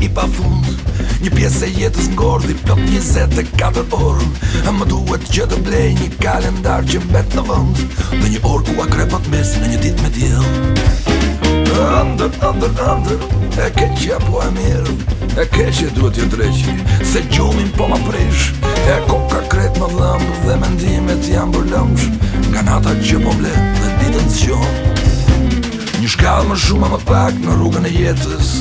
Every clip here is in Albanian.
i pa fund Një pjesë e jetës ngordi plot 24 orë A më duhet që të blej një kalendar që mbet në vënd Dhe një orë ku akrepat mes në një dit me tjel Andër, andër, andër, e ke që apo e mirë E ke që duhet jë dreqi, se gjumin po më prish E ka kret më dhëmbë dhe mendimet jam bërlëmsh Nga nata që po mble dhe ditën zion Një shkallë më shumë më pak në rrugën e jetës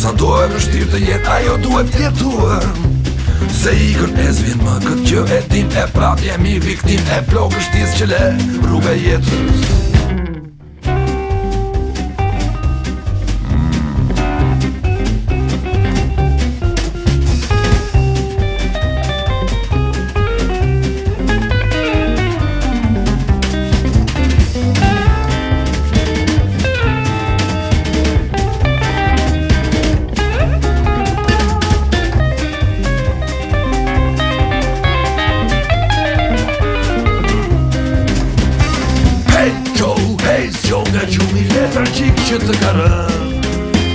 Sa do e vështirë të jetë, ajo duhet jetuar Se i kërë e zvinë më këtë që e tim E pratë jemi viktim e plokështis që le rrugë e jetës qik që të karëm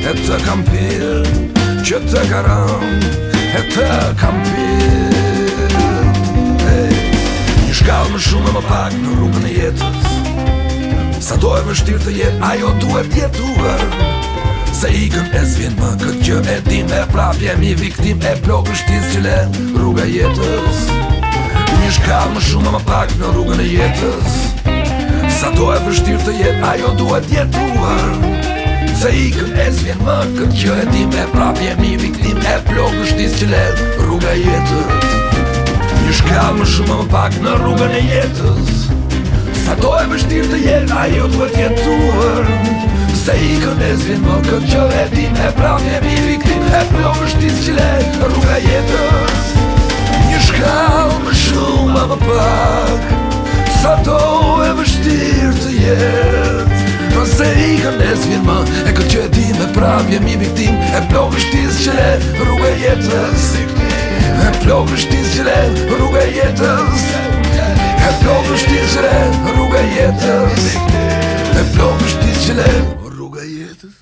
E të kam pyr Që të karëm E të kam Një shkallë më shumë më pak në rrugën e jetës Sa dojë më shtirë të jetë Ajo duhet jetuar Se i kën e zvjen më këtë që e tim E prap jem i viktim E plogë shtisë që le e jetës Një shkallë më shumë më pak në rrugën e jetës Sa do e vështirë të jetë, ajo duhet jetruar Se i kën e zvjen më këtë që e ti me prap jemi viktim E plogë është disë që ledë rrugë e jetës Një shka më shumë më pak në rrugën e jetës Sa do e vështirë të jetë, ajo duhet jetruar Se i kën e zvjen më këtë që e ti me prap jemi viktim E plogë është disë që ledë rrugë e jetës Një shka më shumë më pak vetë Nëse i këndes firma E këtë që e ti me pravje mi viktim E plogë shtis që le rrugë e jetës E plogë shtis që le rrugë e jetës E plogë shtis që le rrugë e jetës E plogë shtis që le rrugë e jetës